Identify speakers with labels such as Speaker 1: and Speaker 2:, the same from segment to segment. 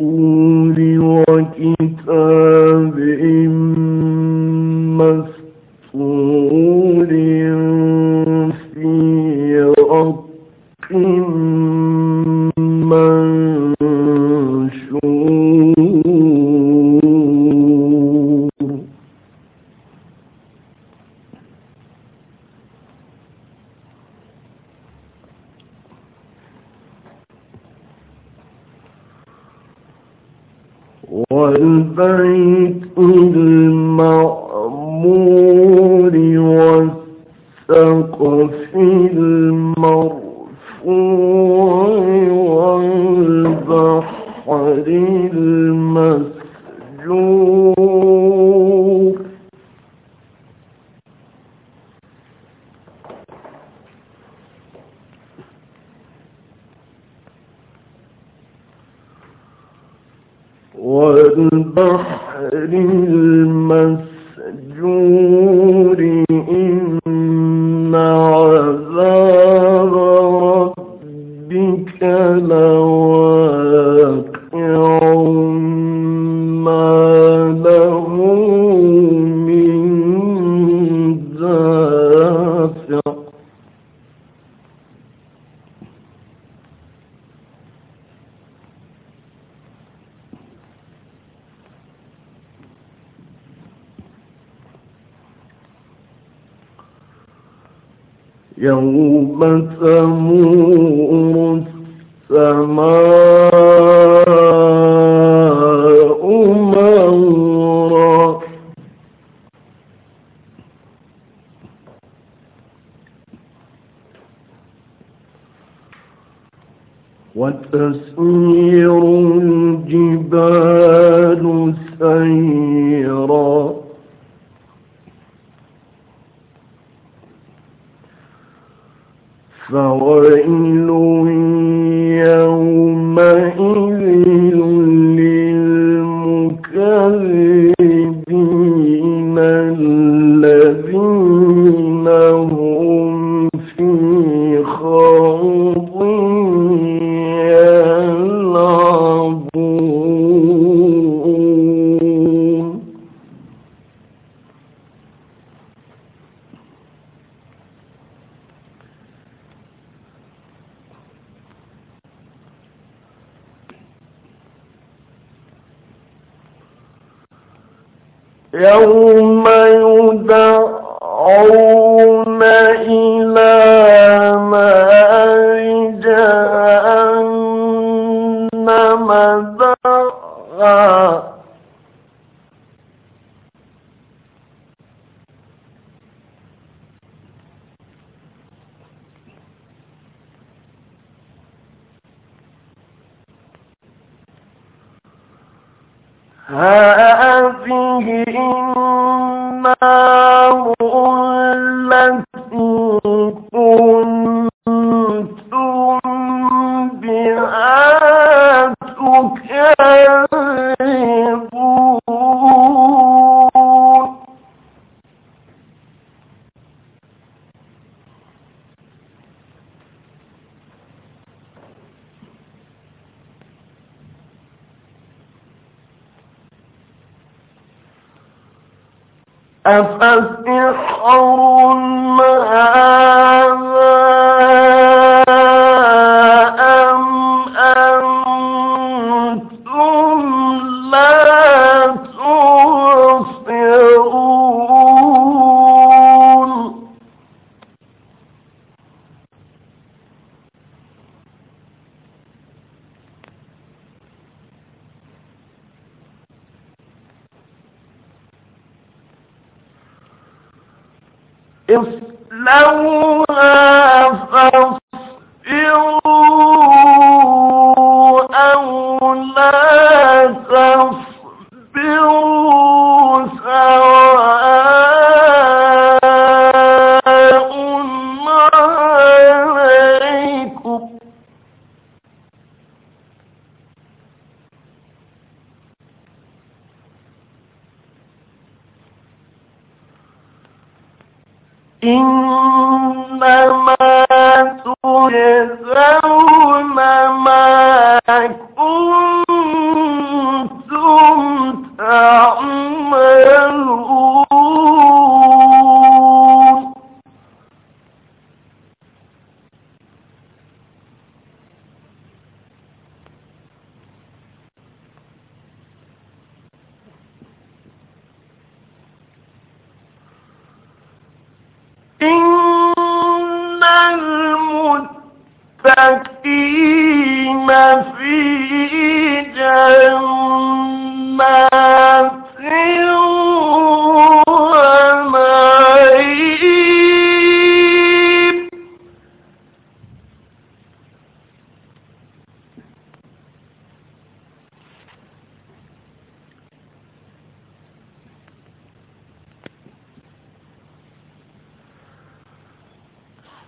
Speaker 1: الرسول وكتابه والبيت مَثَمُ فويل هذه النار إِنَّ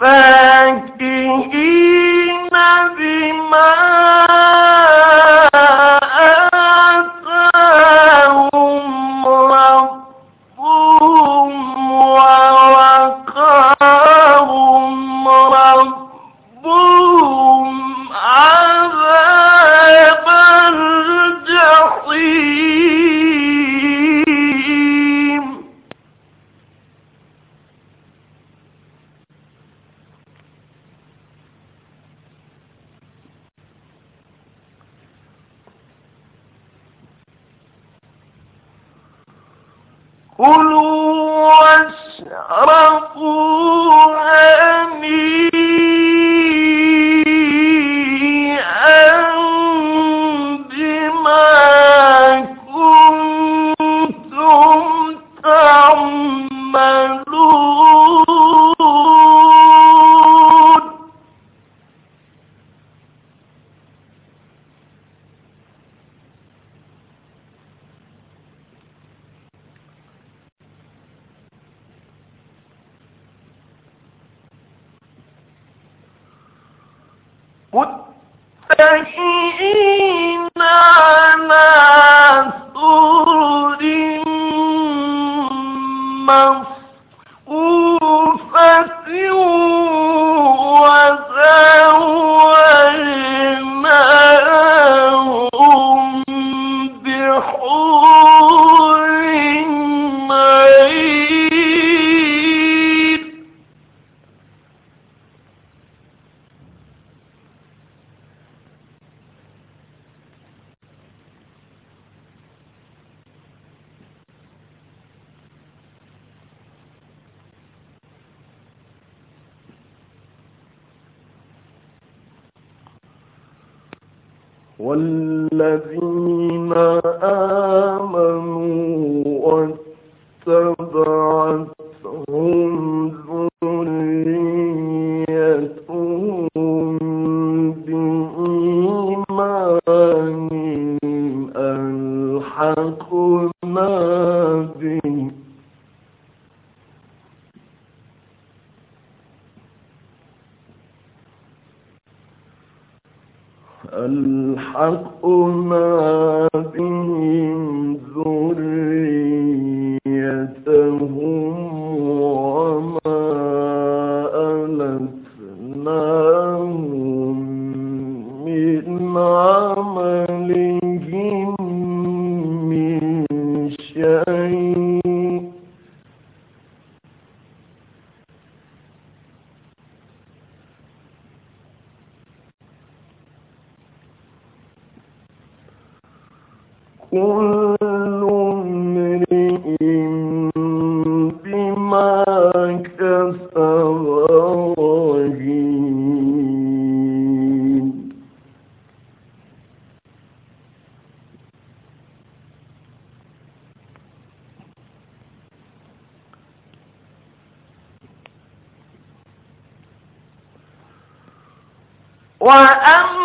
Speaker 1: فاكهين والذين ألحقنا بهم وأمسكنا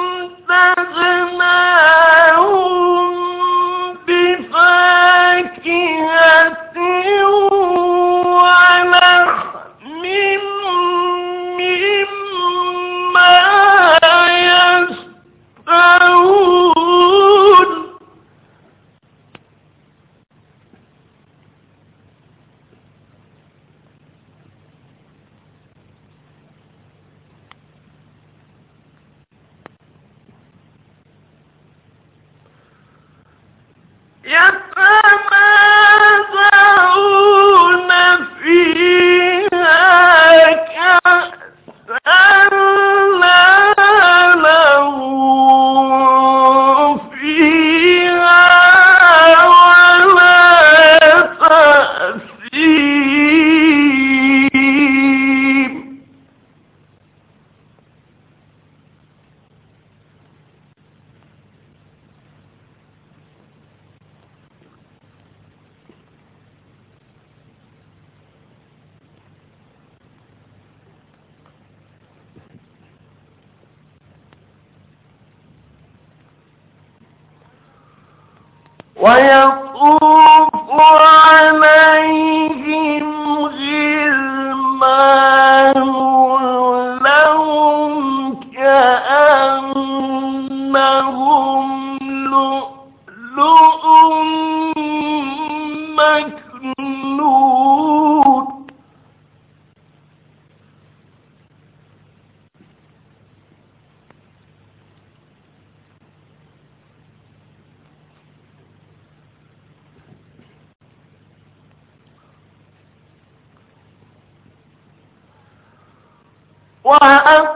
Speaker 1: وأف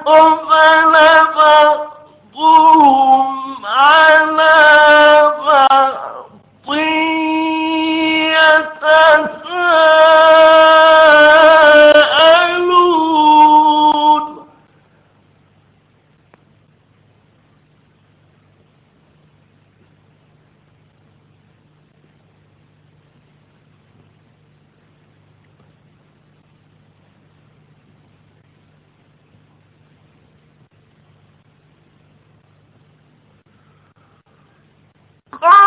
Speaker 1: God.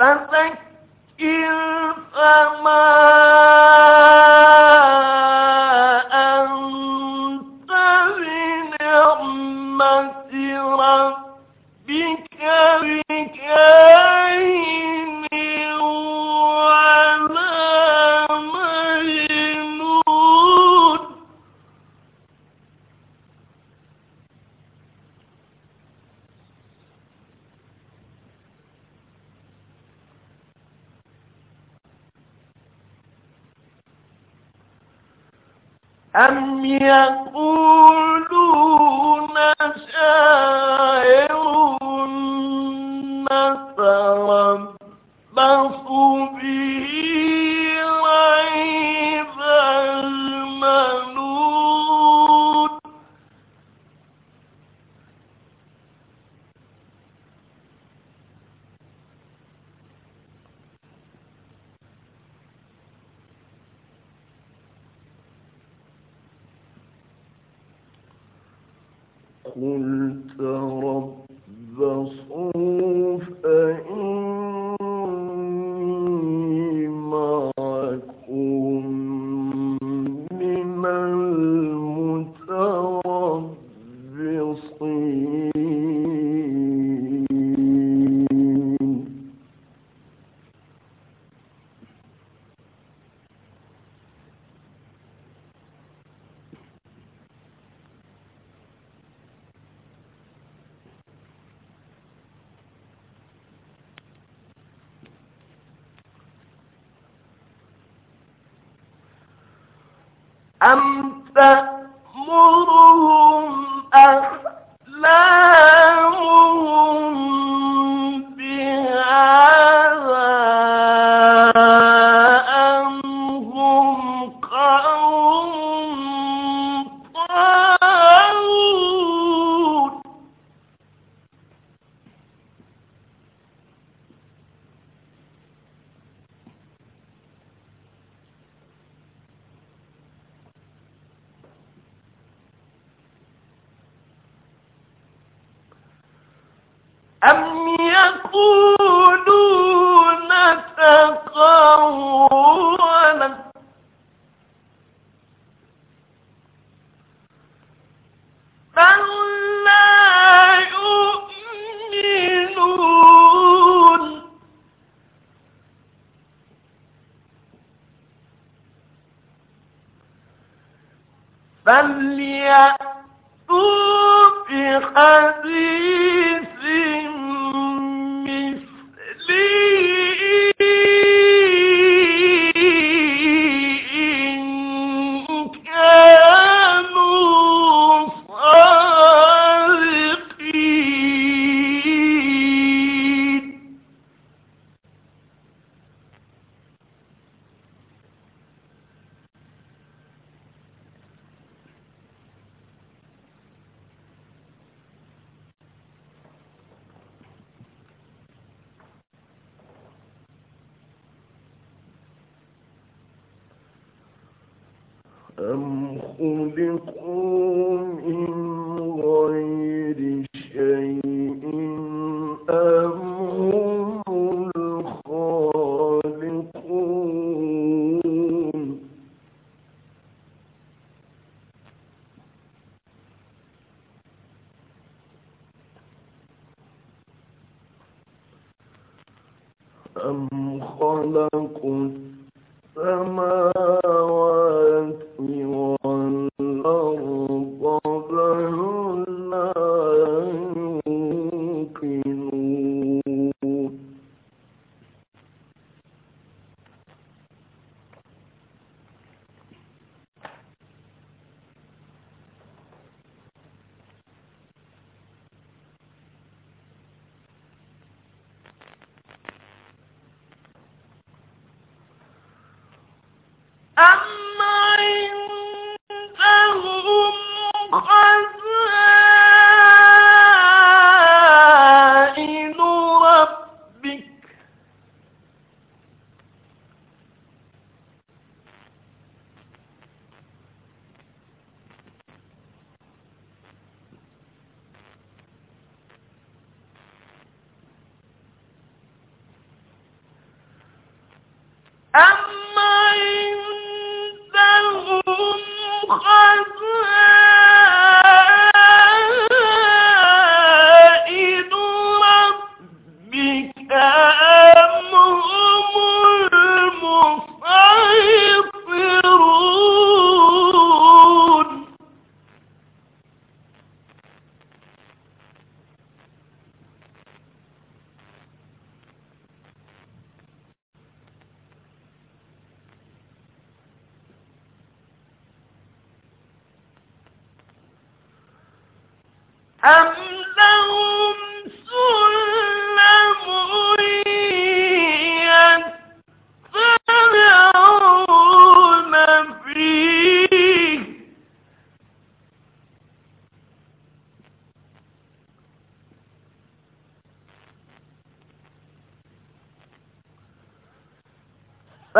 Speaker 1: فذكر فما أم يقولون يقولون تقولا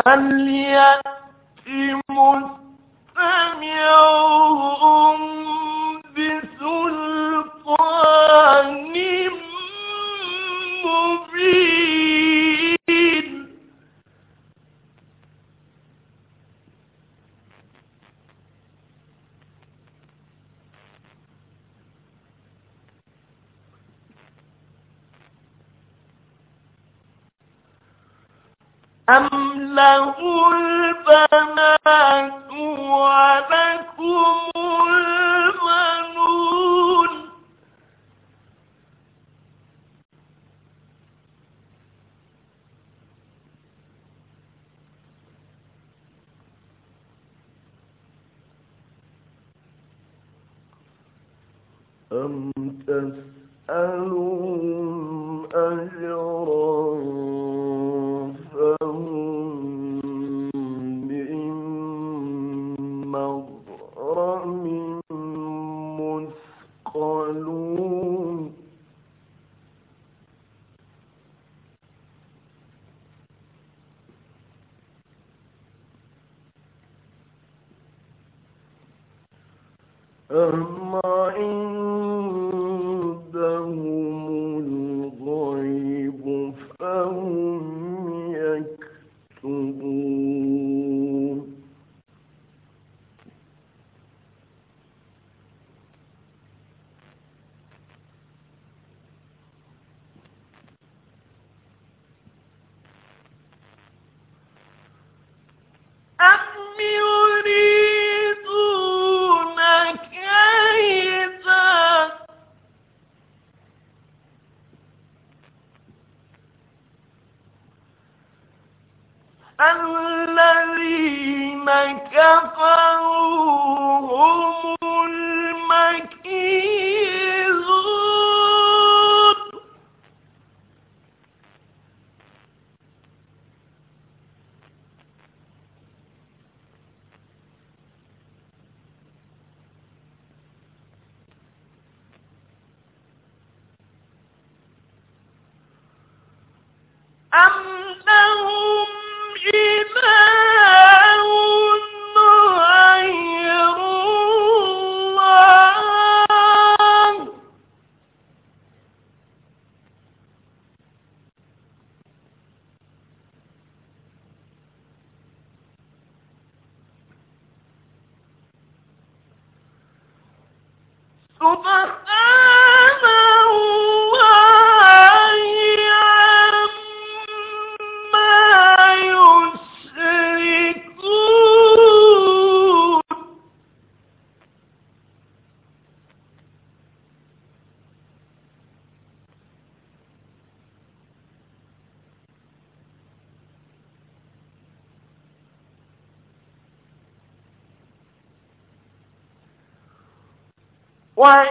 Speaker 1: فليأت مستمعهم
Speaker 2: تسألهم أجرا
Speaker 1: One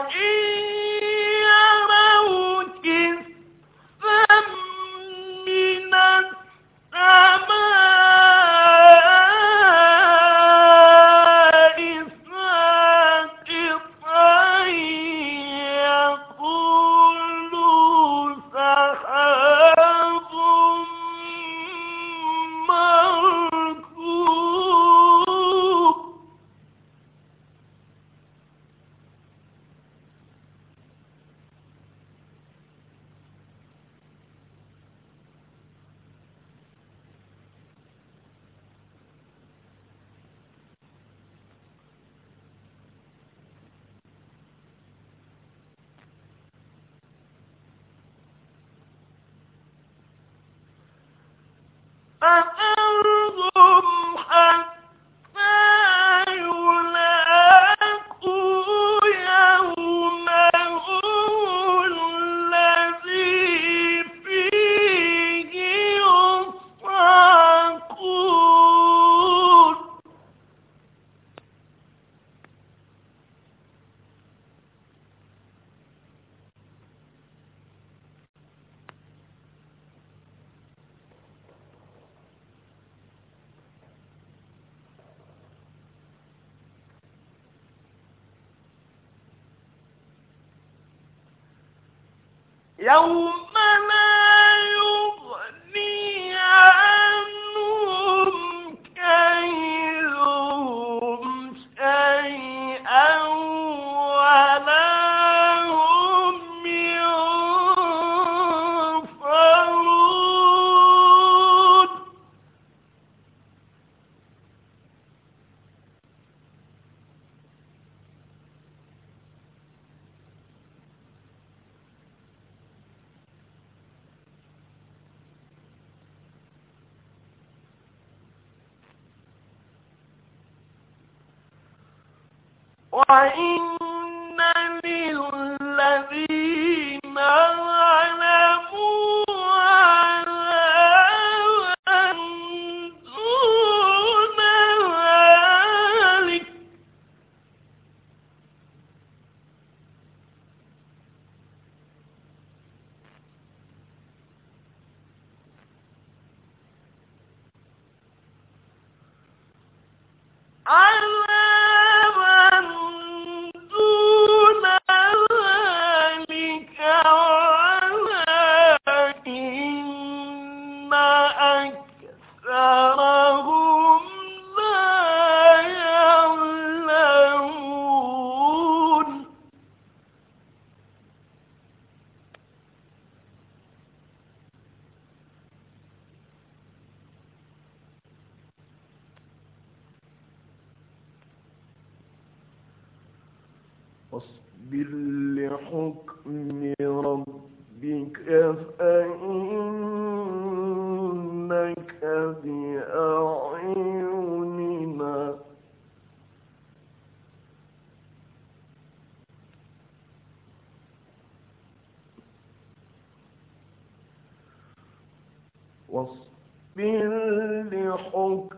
Speaker 1: وإن
Speaker 2: واصبر لحكم